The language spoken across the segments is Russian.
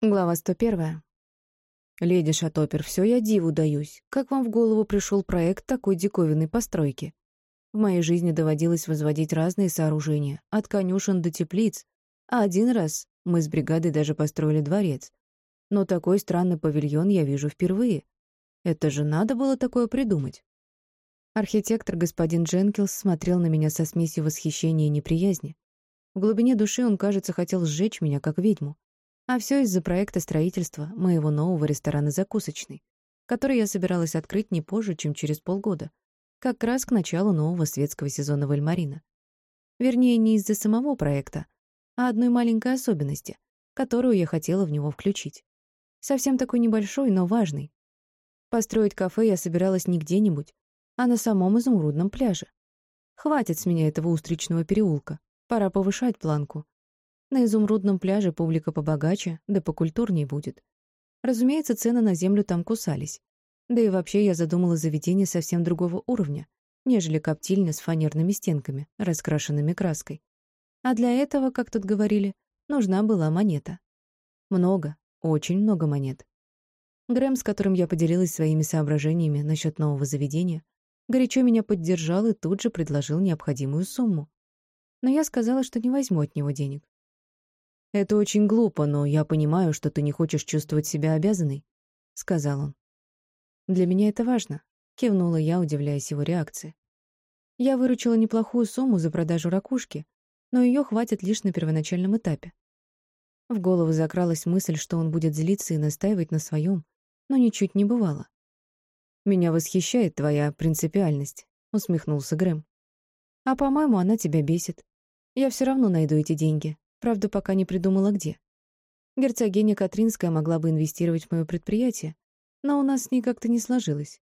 Глава 101. «Леди Шатопер, все я диву даюсь. Как вам в голову пришел проект такой диковинной постройки? В моей жизни доводилось возводить разные сооружения, от конюшен до теплиц, а один раз мы с бригадой даже построили дворец. Но такой странный павильон я вижу впервые. Это же надо было такое придумать». Архитектор господин Дженкилс смотрел на меня со смесью восхищения и неприязни. В глубине души он, кажется, хотел сжечь меня, как ведьму. А все из-за проекта строительства моего нового ресторана-закусочной, который я собиралась открыть не позже, чем через полгода, как раз к началу нового светского сезона в Эльмарино. Вернее, не из-за самого проекта, а одной маленькой особенности, которую я хотела в него включить. Совсем такой небольшой, но важный. Построить кафе я собиралась не где-нибудь, а на самом изумрудном пляже. Хватит с меня этого устричного переулка. Пора повышать планку на изумрудном пляже публика побогаче, да покультурней будет. Разумеется, цены на землю там кусались. Да и вообще я задумала заведение совсем другого уровня, нежели коптильня с фанерными стенками, раскрашенными краской. А для этого, как тут говорили, нужна была монета. Много, очень много монет. Грэм, с которым я поделилась своими соображениями насчет нового заведения, горячо меня поддержал и тут же предложил необходимую сумму. Но я сказала, что не возьму от него денег. «Это очень глупо, но я понимаю, что ты не хочешь чувствовать себя обязанной», — сказал он. «Для меня это важно», — кивнула я, удивляясь его реакции. Я выручила неплохую сумму за продажу ракушки, но ее хватит лишь на первоначальном этапе. В голову закралась мысль, что он будет злиться и настаивать на своем, но ничуть не бывало. «Меня восхищает твоя принципиальность», — усмехнулся Грэм. «А, по-моему, она тебя бесит. Я все равно найду эти деньги, Правда, пока не придумала, где. Герцогиня Катринская могла бы инвестировать в мое предприятие, но у нас с ней как-то не сложилось.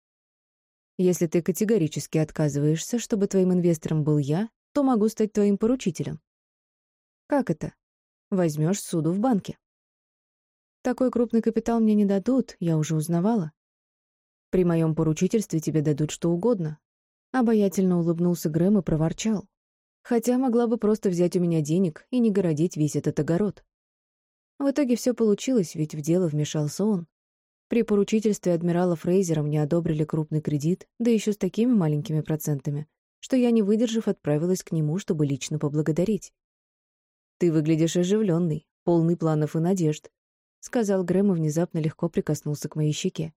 Если ты категорически отказываешься, чтобы твоим инвестором был я, то могу стать твоим поручителем. Как это? Возьмешь суду в банке. Такой крупный капитал мне не дадут, я уже узнавала. При моем поручительстве тебе дадут что угодно. Обаятельно улыбнулся Грэм и проворчал. Хотя могла бы просто взять у меня денег и не городить весь этот огород. В итоге все получилось, ведь в дело вмешался он. При поручительстве адмирала Фрейзера мне одобрили крупный кредит, да еще с такими маленькими процентами, что я, не выдержав, отправилась к нему, чтобы лично поблагодарить. «Ты выглядишь оживленный, полный планов и надежд», — сказал Грэм и внезапно легко прикоснулся к моей щеке.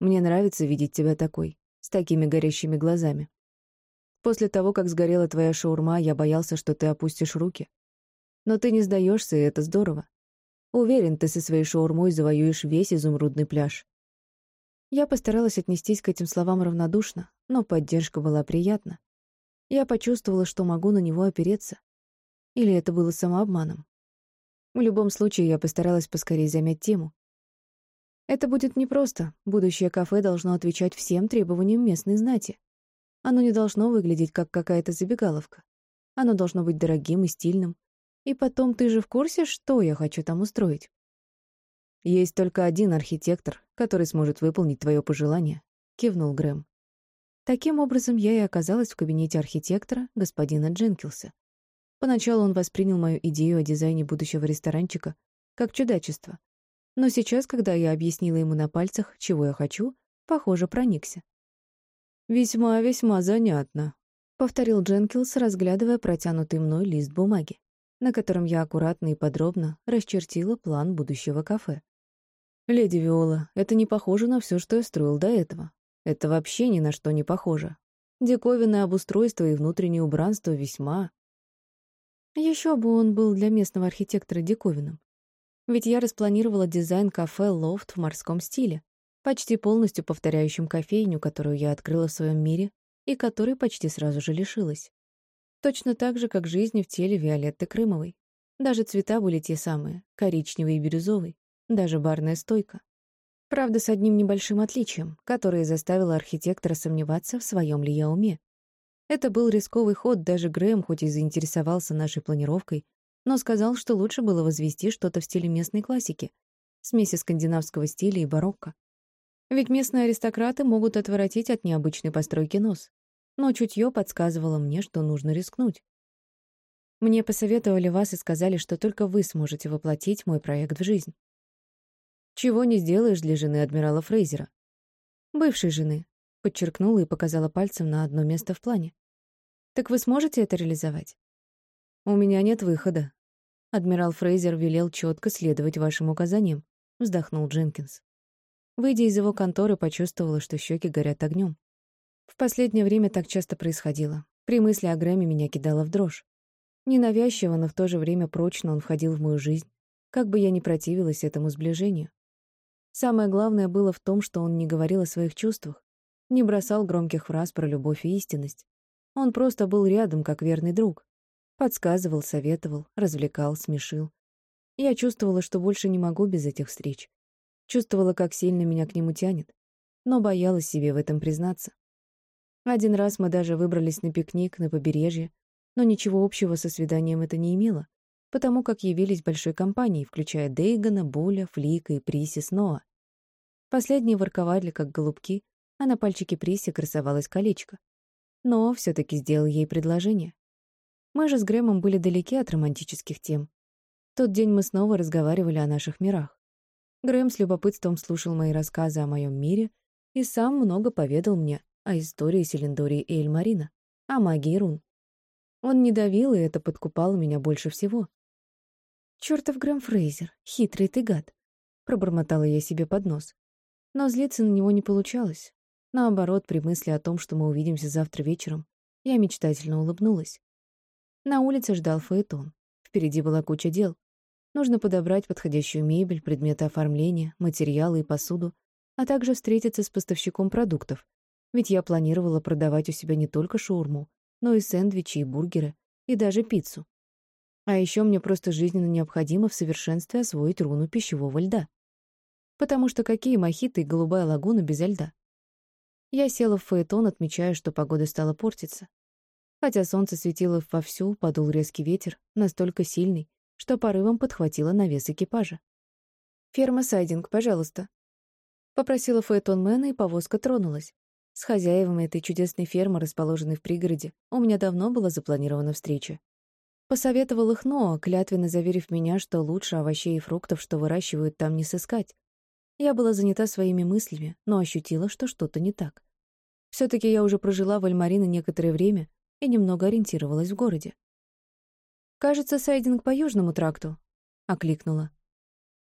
«Мне нравится видеть тебя такой, с такими горящими глазами. После того, как сгорела твоя шаурма, я боялся, что ты опустишь руки. Но ты не сдаешься, и это здорово. Уверен, ты со своей шаурмой завоюешь весь изумрудный пляж. Я постаралась отнестись к этим словам равнодушно, но поддержка была приятна. Я почувствовала, что могу на него опереться. Или это было самообманом. В любом случае, я постаралась поскорее замять тему. Это будет непросто. Будущее кафе должно отвечать всем требованиям местной знати. Оно не должно выглядеть как какая-то забегаловка. Оно должно быть дорогим и стильным. И потом, ты же в курсе, что я хочу там устроить? Есть только один архитектор, который сможет выполнить твое пожелание, кивнул Грэм. Таким образом, я и оказалась в кабинете архитектора, господина Дженкилса. Поначалу он воспринял мою идею о дизайне будущего ресторанчика как чудачество. Но сейчас, когда я объяснила ему на пальцах, чего я хочу, похоже, проникся. «Весьма-весьма занятно», — повторил Дженкилс, разглядывая протянутый мной лист бумаги, на котором я аккуратно и подробно расчертила план будущего кафе. «Леди Виола, это не похоже на все, что я строил до этого. Это вообще ни на что не похоже. Диковинное обустройство и внутреннее убранство весьма...» Еще бы он был для местного архитектора диковинным. Ведь я распланировала дизайн кафе «Лофт» в морском стиле, почти полностью повторяющим кофейню, которую я открыла в своем мире и которой почти сразу же лишилась. Точно так же, как жизни в теле Виолетты Крымовой. Даже цвета были те самые, коричневый и бирюзовый, даже барная стойка. Правда, с одним небольшим отличием, которое заставило архитектора сомневаться, в своем ли я уме. Это был рисковый ход, даже Грэм, хоть и заинтересовался нашей планировкой, но сказал, что лучше было возвести что-то в стиле местной классики, смеси скандинавского стиля и барокко. Ведь местные аристократы могут отворотить от необычной постройки нос. Но чутье подсказывало мне, что нужно рискнуть. Мне посоветовали вас и сказали, что только вы сможете воплотить мой проект в жизнь. Чего не сделаешь для жены адмирала Фрейзера. Бывшей жены, подчеркнула и показала пальцем на одно место в плане. Так вы сможете это реализовать? У меня нет выхода. Адмирал Фрейзер велел четко следовать вашим указаниям, вздохнул Дженкинс. Выйдя из его конторы, почувствовала, что щеки горят огнем. В последнее время так часто происходило. При мысли о Грэме меня кидало в дрожь. Ненавязчиво, но в то же время прочно он входил в мою жизнь, как бы я ни противилась этому сближению. Самое главное было в том, что он не говорил о своих чувствах, не бросал громких фраз про любовь и истинность. Он просто был рядом, как верный друг. Подсказывал, советовал, развлекал, смешил. Я чувствовала, что больше не могу без этих встреч. Чувствовала, как сильно меня к нему тянет, но боялась себе в этом признаться. Один раз мы даже выбрались на пикник на побережье, но ничего общего со свиданием это не имело, потому как явились большой компанией, включая Дейгана, Буля, Флика и Приси Сноа. Последние ворковали, как голубки, а на пальчике Приси красовалось колечко. Но все таки сделал ей предложение. Мы же с Грэмом были далеки от романтических тем. В тот день мы снова разговаривали о наших мирах. Грэм с любопытством слушал мои рассказы о моем мире и сам много поведал мне о истории Селендории и Эльмарина, о магии рун. Он не давил, и это подкупало меня больше всего. «Чёртов Грэм Фрейзер, хитрый ты гад!» — пробормотала я себе под нос. Но злиться на него не получалось. Наоборот, при мысли о том, что мы увидимся завтра вечером, я мечтательно улыбнулась. На улице ждал Фаэтон. Впереди была куча дел. Нужно подобрать подходящую мебель, предметы оформления, материалы и посуду, а также встретиться с поставщиком продуктов, ведь я планировала продавать у себя не только шаурму, но и сэндвичи, и бургеры, и даже пиццу. А еще мне просто жизненно необходимо в совершенстве освоить руну пищевого льда. Потому что какие мохито и голубая лагуна без льда? Я села в фаэтон, отмечая, что погода стала портиться. Хотя солнце светило вовсю, подул резкий ветер, настолько сильный, что порывом подхватило навес экипажа. «Ферма Сайдинг, пожалуйста», — попросила фаэтон Мэна, и повозка тронулась. С хозяевами этой чудесной фермы, расположенной в пригороде, у меня давно была запланирована встреча. Посоветовал их Ноа, клятвенно заверив меня, что лучше овощей и фруктов, что выращивают там, не сыскать. Я была занята своими мыслями, но ощутила, что что-то не так. все таки я уже прожила в Альмарино некоторое время и немного ориентировалась в городе. «Кажется, сайдинг по Южному тракту», — окликнула.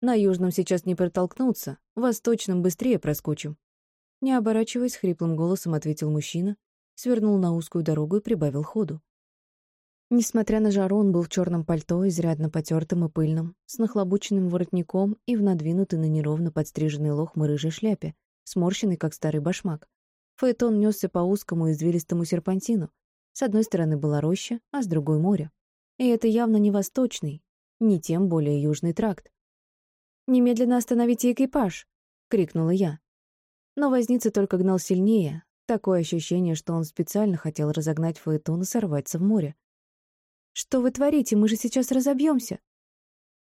«На Южном сейчас не протолкнуться, Восточном быстрее проскочим», не оборачиваясь, хриплым голосом ответил мужчина, свернул на узкую дорогу и прибавил ходу. Несмотря на жару, он был в черном пальто, изрядно потертым и пыльным, с нахлобученным воротником и в надвинутой на неровно подстриженный лохмы рыжей шляпе, сморщенный, как старый башмак. Фаэтон несся по узкому извилистому серпантину. С одной стороны была роща, а с другой — море. И это явно не восточный, не тем более южный тракт. «Немедленно остановите экипаж!» — крикнула я. Но возница только гнал сильнее. Такое ощущение, что он специально хотел разогнать Фаэтон и сорваться в море. «Что вы творите? Мы же сейчас разобьемся!»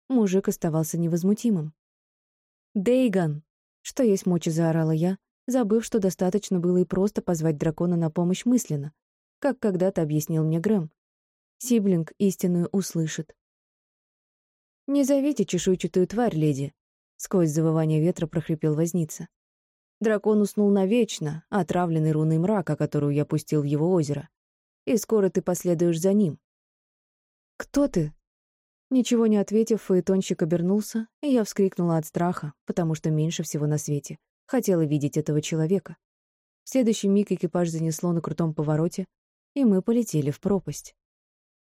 Мужик оставался невозмутимым. «Дейган!» Что есть мочи, заорала я, забыв, что достаточно было и просто позвать дракона на помощь мысленно, как когда-то объяснил мне Грэм. Сиблинг истинную услышит. «Не зовите чешуйчатую тварь, леди!» Сквозь завывание ветра прохрипел возница. Дракон уснул навечно, отравленный руной мрака, которую я пустил в его озеро. И скоро ты последуешь за ним. «Кто ты?» Ничего не ответив, фаэтонщик обернулся, и я вскрикнула от страха, потому что меньше всего на свете хотела видеть этого человека. В следующий миг экипаж занесло на крутом повороте, и мы полетели в пропасть.